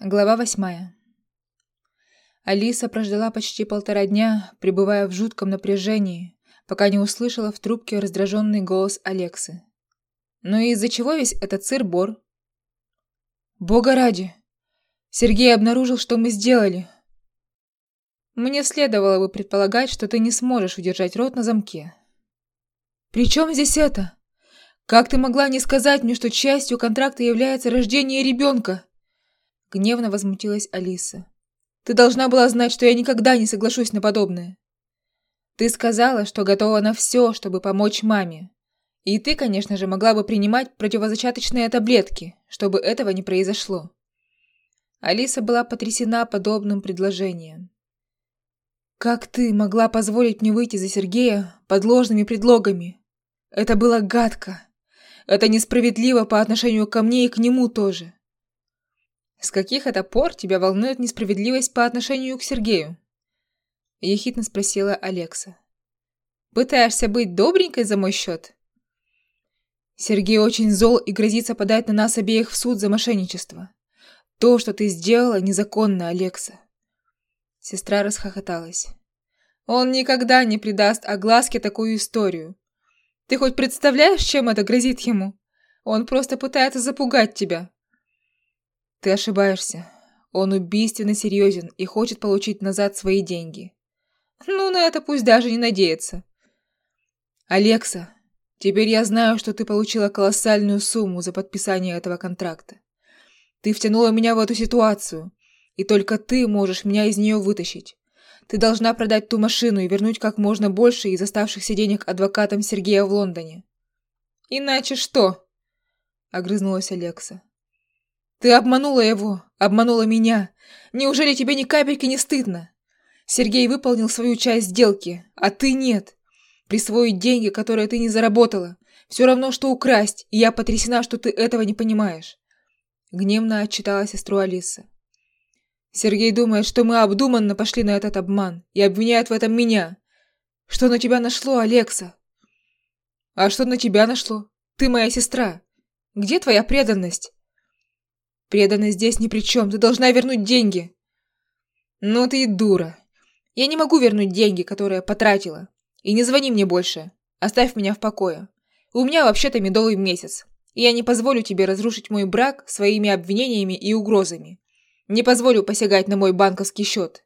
Глава восьмая. Алиса прождала почти полтора дня, пребывая в жутком напряжении, пока не услышала в трубке раздраженный голос Алексы. «Ну и из-за чего весь этот сыр-бор?» «Бога ради! Сергей обнаружил, что мы сделали!» «Мне следовало бы предполагать, что ты не сможешь удержать рот на замке». «При чем здесь это? Как ты могла не сказать мне, что частью контракта является рождение ребенка?» Гневно возмутилась Алиса. «Ты должна была знать, что я никогда не соглашусь на подобное. Ты сказала, что готова на все, чтобы помочь маме. И ты, конечно же, могла бы принимать противозачаточные таблетки, чтобы этого не произошло». Алиса была потрясена подобным предложением. «Как ты могла позволить мне выйти за Сергея под ложными предлогами? Это было гадко. Это несправедливо по отношению ко мне и к нему тоже. С каких это пор тебя волнует несправедливость по отношению к Сергею? Ехидно спросила Алекса. Пытаешься быть добренькой за мой счет? Сергей очень зол и грозится подать на нас обеих в суд за мошенничество. То, что ты сделала, незаконно, Алекса. Сестра расхохоталась. Он никогда не придаст огласке такую историю. Ты хоть представляешь, чем это грозит ему? Он просто пытается запугать тебя. Ты ошибаешься. Он убийственно серьезен и хочет получить назад свои деньги. Ну, на это пусть даже не надеется. Алекса, теперь я знаю, что ты получила колоссальную сумму за подписание этого контракта. Ты втянула меня в эту ситуацию, и только ты можешь меня из нее вытащить. Ты должна продать ту машину и вернуть как можно больше из оставшихся денег адвокатам Сергея в Лондоне. Иначе что? Огрызнулась Алекса. Ты обманула его, обманула меня. Неужели тебе ни капельки не стыдно? Сергей выполнил свою часть сделки, а ты нет. Присвоить деньги, которые ты не заработала, все равно, что украсть, и я потрясена, что ты этого не понимаешь. Гневно отчитала сестру Алиса. Сергей думает, что мы обдуманно пошли на этот обман и обвиняет в этом меня. Что на тебя нашло, Алекса? А что на тебя нашло? Ты моя сестра. Где твоя преданность? Преданность здесь ни при чем. Ты должна вернуть деньги. Ну ты и дура. Я не могу вернуть деньги, которые потратила. И не звони мне больше. Оставь меня в покое. У меня вообще-то медовый месяц. И я не позволю тебе разрушить мой брак своими обвинениями и угрозами. Не позволю посягать на мой банковский счет.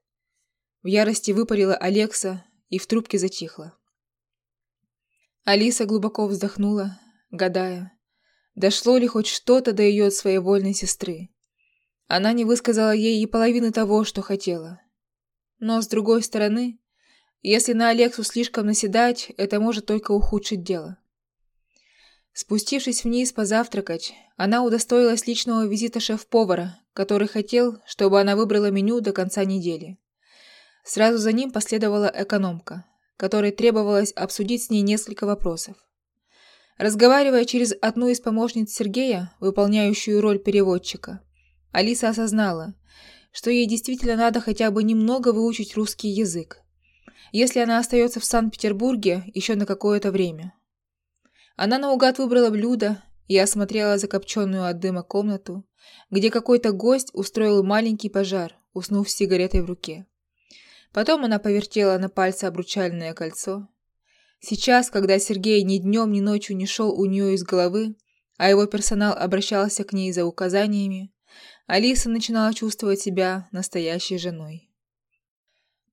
В ярости выпалила Алекса и в трубке затихла. Алиса глубоко вздохнула, гадая, Дошло ли хоть что-то до ее своевольной сестры? Она не высказала ей и половины того, что хотела. Но, с другой стороны, если на Алексу слишком наседать, это может только ухудшить дело. Спустившись вниз позавтракать, она удостоилась личного визита шеф-повара, который хотел, чтобы она выбрала меню до конца недели. Сразу за ним последовала экономка, которой требовалось обсудить с ней несколько вопросов. Разговаривая через одну из помощниц Сергея, выполняющую роль переводчика, Алиса осознала, что ей действительно надо хотя бы немного выучить русский язык, если она остается в Санкт-Петербурге еще на какое-то время. Она наугад выбрала блюдо и осмотрела закопченную от дыма комнату, где какой-то гость устроил маленький пожар, уснув с сигаретой в руке. Потом она повертела на пальце обручальное кольцо Сейчас, когда Сергей ни днем, ни ночью не шел у нее из головы, а его персонал обращался к ней за указаниями, Алиса начинала чувствовать себя настоящей женой.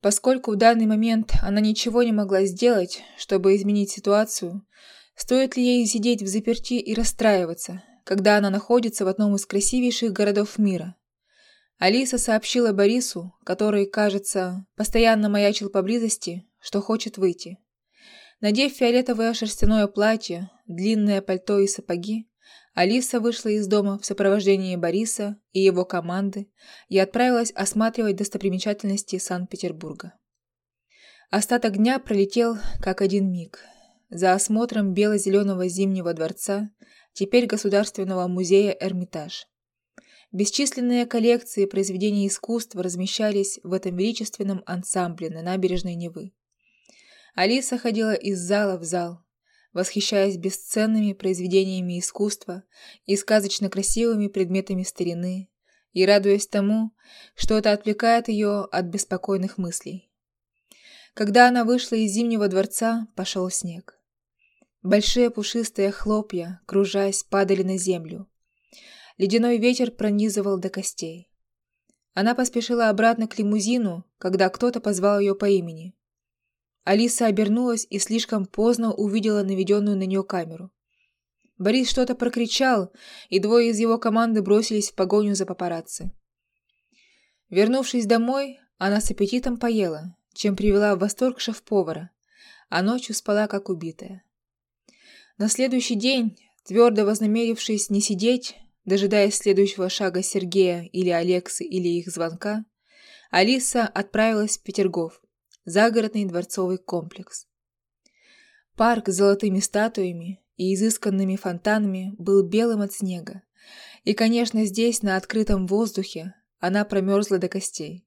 Поскольку в данный момент она ничего не могла сделать, чтобы изменить ситуацию, стоит ли ей сидеть в заперти и расстраиваться, когда она находится в одном из красивейших городов мира? Алиса сообщила Борису, который, кажется, постоянно маячил поблизости, что хочет выйти. Надев фиолетовое шерстяное платье, длинное пальто и сапоги, Алиса вышла из дома в сопровождении Бориса и его команды и отправилась осматривать достопримечательности Санкт-Петербурга. Остаток дня пролетел как один миг. За осмотром бело-зеленого зимнего дворца, теперь Государственного музея Эрмитаж. Бесчисленные коллекции произведений искусства размещались в этом величественном ансамбле на набережной Невы. Алиса ходила из зала в зал, восхищаясь бесценными произведениями искусства и сказочно красивыми предметами старины, и радуясь тому, что это отвлекает ее от беспокойных мыслей. Когда она вышла из Зимнего дворца, пошел снег. Большие пушистые хлопья, кружась, падали на землю. Ледяной ветер пронизывал до костей. Она поспешила обратно к лимузину, когда кто-то позвал ее по имени. Алиса обернулась и слишком поздно увидела наведенную на нее камеру. Борис что-то прокричал, и двое из его команды бросились в погоню за папарацци. Вернувшись домой, она с аппетитом поела, чем привела в восторг шеф-повара, а ночью спала как убитая. На следующий день, твердо вознамерившись не сидеть, дожидаясь следующего шага Сергея или Алексы или их звонка, Алиса отправилась в Петергоф, загородный дворцовый комплекс. Парк с золотыми статуями и изысканными фонтанами был белым от снега, и, конечно, здесь, на открытом воздухе, она промерзла до костей.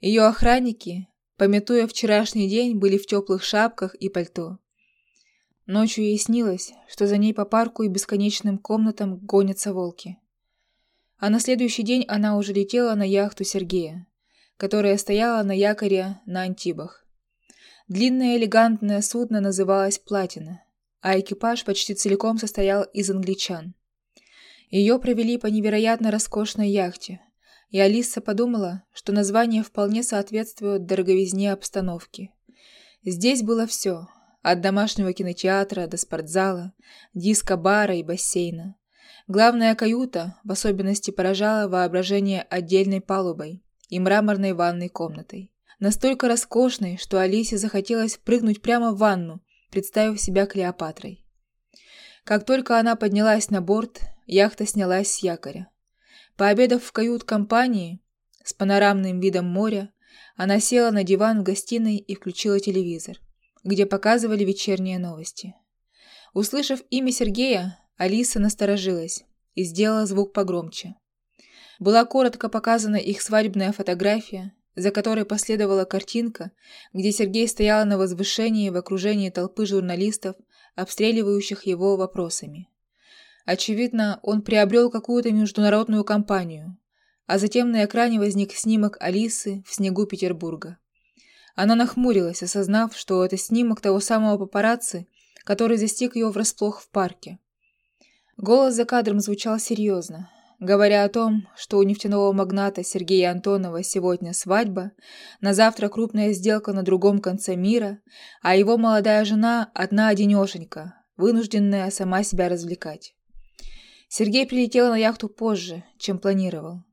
Ее охранники, пометуя вчерашний день, были в теплых шапках и пальто. Ночью ей снилось, что за ней по парку и бесконечным комнатам гонятся волки. А на следующий день она уже летела на яхту Сергея, которая стояла на якоре на Антибах. Длинное элегантное судно называлось «Платина», а экипаж почти целиком состоял из англичан. Ее провели по невероятно роскошной яхте, и Алиса подумала, что название вполне соответствует дороговизне обстановки. Здесь было все, от домашнего кинотеатра до спортзала, диско-бара и бассейна. Главная каюта в особенности поражала воображение отдельной палубой и мраморной ванной комнатой. Настолько роскошной, что Алисе захотелось прыгнуть прямо в ванну, представив себя Клеопатрой. Как только она поднялась на борт, яхта снялась с якоря. Пообедав в кают-компании с панорамным видом моря, она села на диван в гостиной и включила телевизор, где показывали вечерние новости. Услышав имя Сергея, Алиса насторожилась и сделала звук погромче. Была коротко показана их свадебная фотография, за которой последовала картинка, где Сергей стоял на возвышении в окружении толпы журналистов, обстреливающих его вопросами. Очевидно, он приобрел какую-то международную компанию, а затем на экране возник снимок Алисы в снегу Петербурга. Она нахмурилась, осознав, что это снимок того самого папарацци, который застиг ее врасплох в парке. Голос за кадром звучал серьезно, говоря о том, что у нефтяного магната Сергея Антонова сегодня свадьба, на завтра крупная сделка на другом конце мира, а его молодая жена одна-одинешенька, вынужденная сама себя развлекать. Сергей прилетел на яхту позже, чем планировал.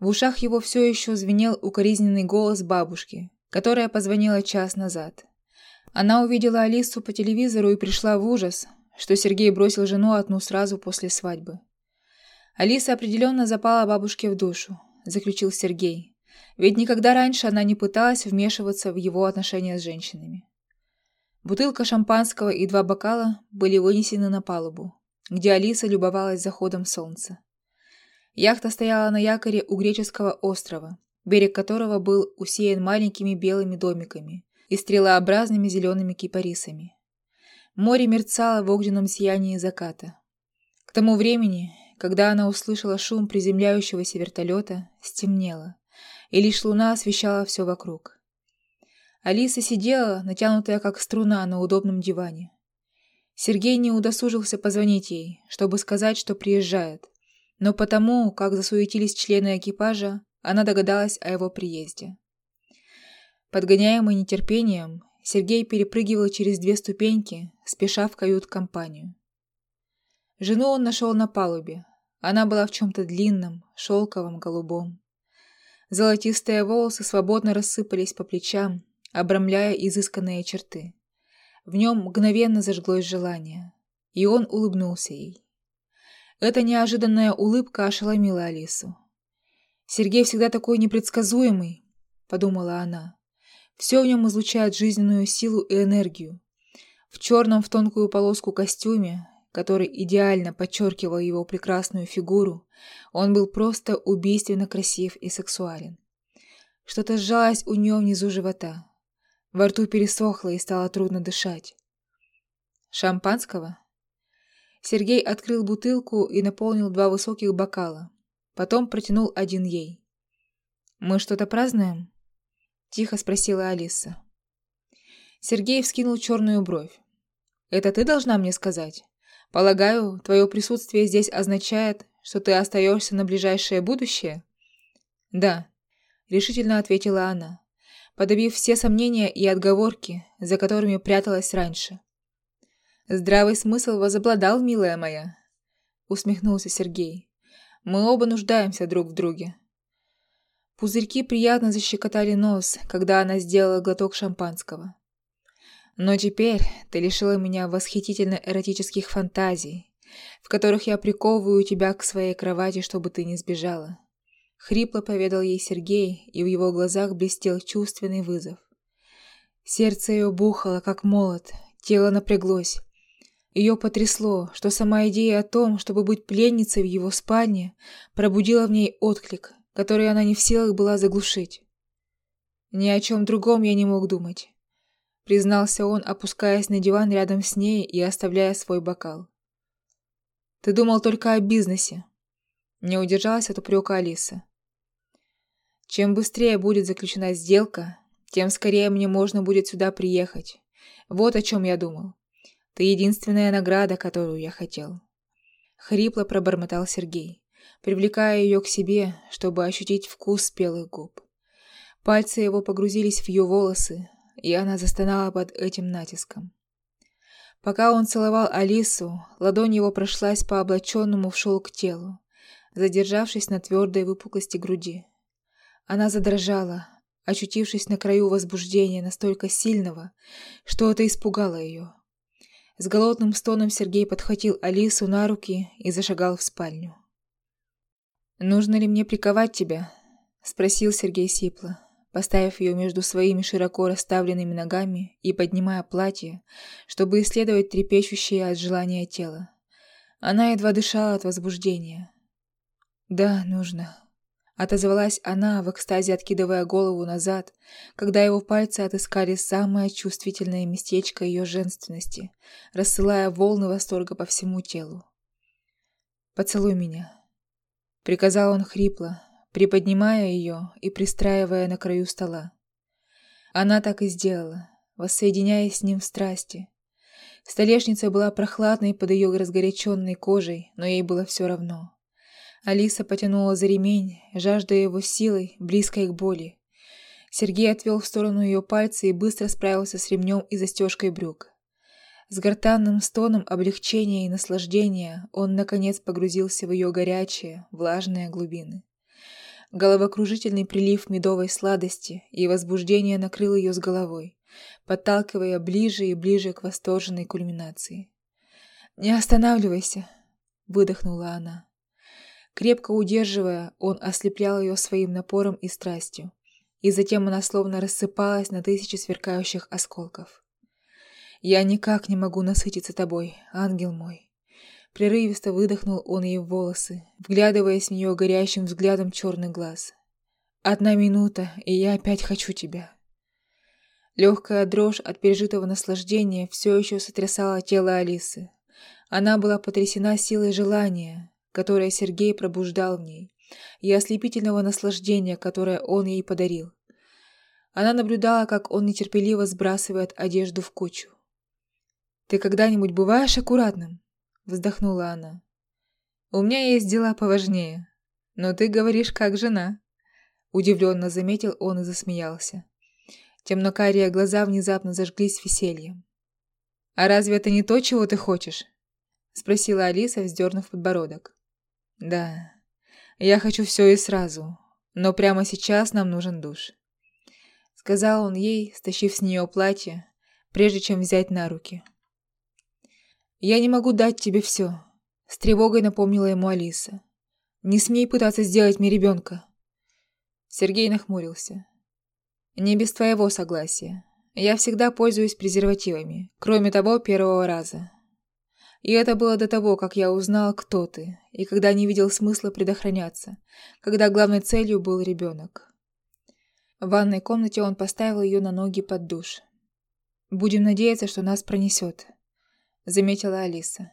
В ушах его все еще звенел укоризненный голос бабушки, которая позвонила час назад. Она увидела Алису по телевизору и пришла в ужас, что Сергей бросил жену одну сразу после свадьбы. Алиса определенно запала бабушке в душу, заключил Сергей, ведь никогда раньше она не пыталась вмешиваться в его отношения с женщинами. Бутылка шампанского и два бокала были вынесены на палубу где Алиса любовалась заходом солнца. Яхта стояла на якоре у греческого острова, берег которого был усеян маленькими белыми домиками и стрелообразными зелеными кипарисами. Море мерцало в огненном сиянии заката. К тому времени, когда она услышала шум приземляющегося вертолета, стемнело, и лишь луна освещала все вокруг. Алиса сидела, натянутая как струна на удобном диване. Сергей не удосужился позвонить ей, чтобы сказать, что приезжает. Но потому, как засуетились члены экипажа, она догадалась о его приезде. Подгоняемый нетерпением, Сергей перепрыгивал через две ступеньки, спеша в кают-компанию. Жену он нашел на палубе. Она была в чем-то длинном, шелковом, голубом. Золотистые волосы свободно рассыпались по плечам, обрамляя изысканные черты. В нем мгновенно зажглось желание, и он улыбнулся ей. Эта неожиданная улыбка ошеломила Алису. «Сергей всегда такой непредсказуемый», — подумала она. «Все в нем излучает жизненную силу и энергию. В черном в тонкую полоску костюме, который идеально подчеркивал его прекрасную фигуру, он был просто убийственно красив и сексуален. Что-то сжалось у нее внизу живота. Во рту пересохло и стало трудно дышать. «Шампанского?» Сергей открыл бутылку и наполнил два высоких бокала. Потом протянул один ей. «Мы что-то празднуем?» Тихо спросила Алиса. Сергей вскинул черную бровь. «Это ты должна мне сказать? Полагаю, твое присутствие здесь означает, что ты остаешься на ближайшее будущее?» «Да», — решительно ответила она, подавив все сомнения и отговорки, за которыми пряталась раньше. «Здравый смысл возобладал, милая моя», — усмехнулся Сергей. «Мы оба нуждаемся друг в друге». Пузырьки приятно защекотали нос, когда она сделала глоток шампанского. Но теперь ты лишила меня восхитительно эротических фантазий, в которых я приковываю тебя к своей кровати, чтобы ты не сбежала. Хрипло поведал ей Сергей, и в его глазах блестел чувственный вызов. Сердце ее бухало, как молот, тело напряглось. Ее потрясло, что сама идея о том, чтобы быть пленницей в его спальне, пробудила в ней отклик, который она не в силах была заглушить. Ни о чем другом я не мог думать признался он, опускаясь на диван рядом с ней и оставляя свой бокал. Ты думал только о бизнесе. Не удержалась от упрека Алиса. Чем быстрее будет заключена сделка, тем скорее мне можно будет сюда приехать. Вот о чем я думал. Ты единственная награда, которую я хотел. Хрипло пробормотал Сергей, привлекая ее к себе, чтобы ощутить вкус спелых губ. Пальцы его погрузились в ее волосы, и она застонала под этим натиском. Пока он целовал Алису, ладонь его прошлась по облаченному в шелк телу, задержавшись на твердой выпуклости груди. Она задрожала, очутившись на краю возбуждения настолько сильного, что это испугало ее. С голодным стоном Сергей подхватил Алису на руки и зашагал в спальню. «Нужно ли мне приковать тебя?» — спросил Сергей сипло поставив ее между своими широко расставленными ногами и поднимая платье, чтобы исследовать трепещущее от желания тело. Она едва дышала от возбуждения. «Да, нужно», — отозвалась она, в экстазе откидывая голову назад, когда его пальцы отыскали самое чувствительное местечко ее женственности, рассылая волны восторга по всему телу. «Поцелуй меня», — приказал он хрипло, приподнимая ее и пристраивая на краю стола. Она так и сделала, воссоединяясь с ним в страсти. Столешница была прохладной под ее разгоряченной кожей, но ей было все равно. Алиса потянула за ремень, жаждая его силой, близкой к боли. Сергей отвел в сторону ее пальцы и быстро справился с ремнем и застежкой брюк. С гортанным стоном облегчения и наслаждения он, наконец, погрузился в ее горячие, влажные глубины. Головокружительный прилив медовой сладости и возбуждение накрыл ее с головой, подталкивая ближе и ближе к восторженной кульминации. «Не останавливайся!» — выдохнула она. Крепко удерживая, он ослеплял ее своим напором и страстью, и затем она словно рассыпалась на тысячи сверкающих осколков. «Я никак не могу насытиться тобой, ангел мой!» Прерывисто выдохнул он ей в волосы, вглядываясь в нее горящим взглядом черный глаз. «Одна минута, и я опять хочу тебя». Легкая дрожь от пережитого наслаждения все еще сотрясала тело Алисы. Она была потрясена силой желания, которое Сергей пробуждал в ней, и ослепительного наслаждения, которое он ей подарил. Она наблюдала, как он нетерпеливо сбрасывает одежду в кучу. «Ты когда-нибудь бываешь аккуратным?» Вздохнула она. У меня есть дела поважнее. Но ты говоришь как жена. Удивленно заметил он и засмеялся. Темнокарие глаза внезапно зажглись весельем. «А разве это не то, чего ты хочешь?» Спросила Алиса, вздернув подбородок. «Да, я хочу все и сразу, но прямо сейчас нам нужен душ», сказал он ей, стащив с нее платье, прежде чем взять на руки. «Я не могу дать тебе все», — с тревогой напомнила ему Алиса. «Не смей пытаться сделать мне ребенка». Сергей нахмурился. «Не без твоего согласия. Я всегда пользуюсь презервативами, кроме того первого раза. И это было до того, как я узнал, кто ты, и когда не видел смысла предохраняться, когда главной целью был ребенок». В ванной комнате он поставил ее на ноги под душ. «Будем надеяться, что нас пронесет», заметила Алиса.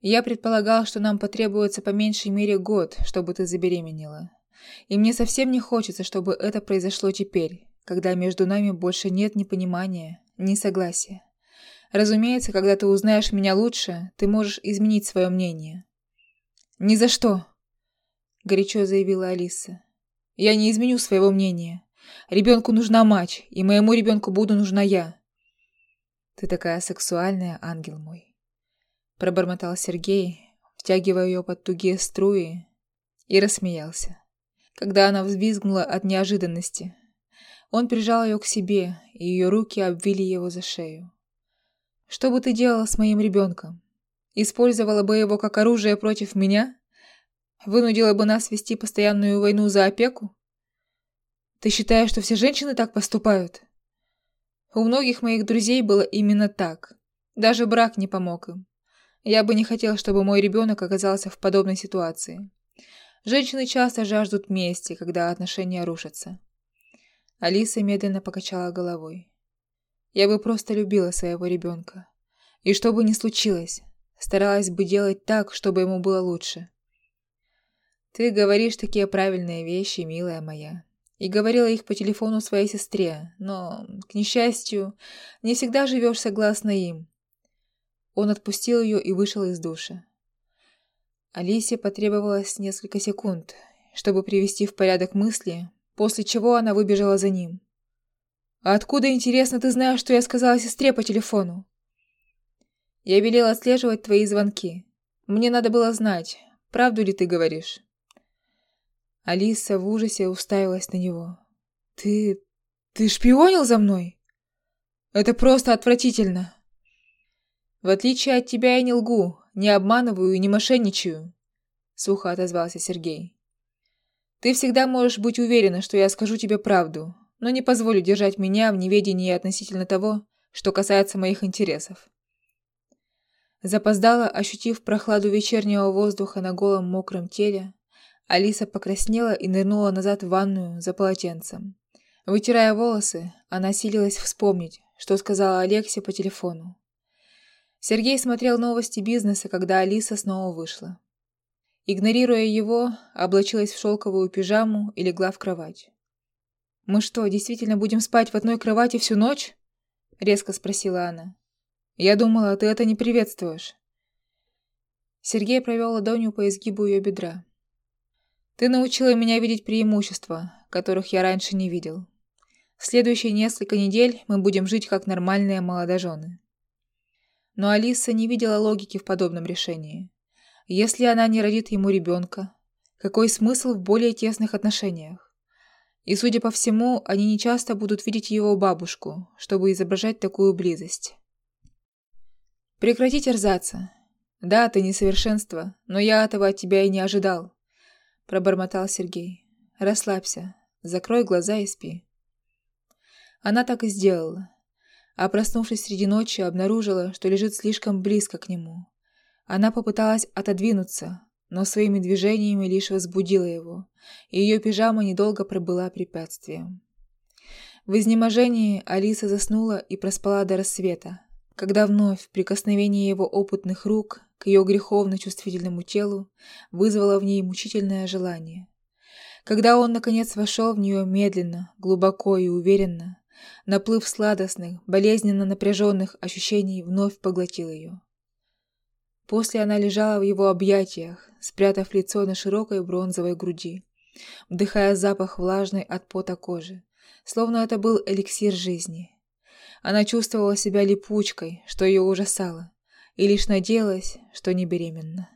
Я предполагал, что нам потребуется по меньшей мере год, чтобы ты забеременела. И мне совсем не хочется, чтобы это произошло теперь, когда между нами больше нет ни понимания, ни согласия. Разумеется, когда ты узнаешь меня лучше, ты можешь изменить свое мнение. «Ни за что!» — горячо заявила Алиса. «Я не изменю своего мнения. Ребенку нужна мать, и моему ребенку буду нужна я». «Ты такая сексуальная, ангел мой!» — пробормотал Сергей, втягивая ее под тугие струи, и рассмеялся. Когда она взвизгнула от неожиданности, он прижал ее к себе, и ее руки обвили его за шею. «Что бы ты делала с моим ребенком? Использовала бы его как оружие против меня? Вынудила бы нас вести постоянную войну за опеку? Ты считаешь, что все женщины так поступают? У многих моих друзей было именно так. Даже брак не помог им. Я бы не хотел, чтобы мой ребенок оказался в подобной ситуации. Женщины часто жаждут мести, когда отношения рушатся. Алиса медленно покачала головой. Я бы просто любила своего ребенка. И что бы ни случилось, Старалась бы делать так, чтобы ему было лучше. Ты говоришь такие правильные вещи, милая моя. И говорила их по телефону своей сестре, но, к несчастью, не всегда живешь согласно им. Он отпустил ее и вышел из душа. Алисе потребовалось несколько секунд, чтобы привести в порядок мысли, после чего она выбежала за ним. «А откуда, интересно, ты знаешь, что я сказала сестре по телефону?» Я велел отслеживать твои звонки. Мне надо было знать, правду ли ты говоришь. Алиса в ужасе уставилась на него. Ты... ты шпионил за мной? Это просто отвратительно. В отличие от тебя я не лгу, не обманываю и не мошенничаю, сухо отозвался Сергей. Ты всегда можешь быть уверена, что я скажу тебе правду, но не позволю держать меня в неведении относительно того, что касается моих интересов. Запоздала, ощутив прохладу вечернего воздуха на голом мокром теле, Алиса покраснела и нырнула назад в ванную за полотенцем. Вытирая волосы, она силилась вспомнить, что сказала Алексе по телефону. Сергей смотрел новости бизнеса, когда Алиса снова вышла. Игнорируя его, облачилась в шелковую пижаму и легла в кровать. «Мы что, действительно будем спать в одной кровати всю ночь?» — резко спросила она. Я думала, ты это не приветствуешь. Сергей провел ладонью по изгибу ее бедра. Ты научила меня видеть преимущества, которых я раньше не видел. В следующие несколько недель мы будем жить как нормальные молодожены. Но Алиса не видела логики в подобном решении. Если она не родит ему ребенка, какой смысл в более тесных отношениях? И, судя по всему, они не часто будут видеть его бабушку, чтобы изображать такую близость. Прекрати терзаться. Да, ты несовершенство, но я этого от тебя и не ожидал, пробормотал Сергей. Расслабься, закрой глаза и спи. Она так и сделала. А проснувшись среди ночи, обнаружила, что лежит слишком близко к нему. Она попыталась отодвинуться, но своими движениями лишь возбудила его, и ее пижама недолго пробыла препятствием. В изнеможении Алиса заснула и проспала до рассвета, когда вновь прикосновение его опытных рук к ее греховно-чувствительному телу вызвало в ней мучительное желание. Когда он, наконец, вошел в нее медленно, глубоко и уверенно, наплыв сладостных, болезненно напряженных ощущений вновь поглотил ее. После она лежала в его объятиях, спрятав лицо на широкой бронзовой груди, вдыхая запах влажной от пота кожи, словно это был эликсир жизни. Она чувствовала себя липучкой, что ее ужасало, и лишь надеялась, что не беременна.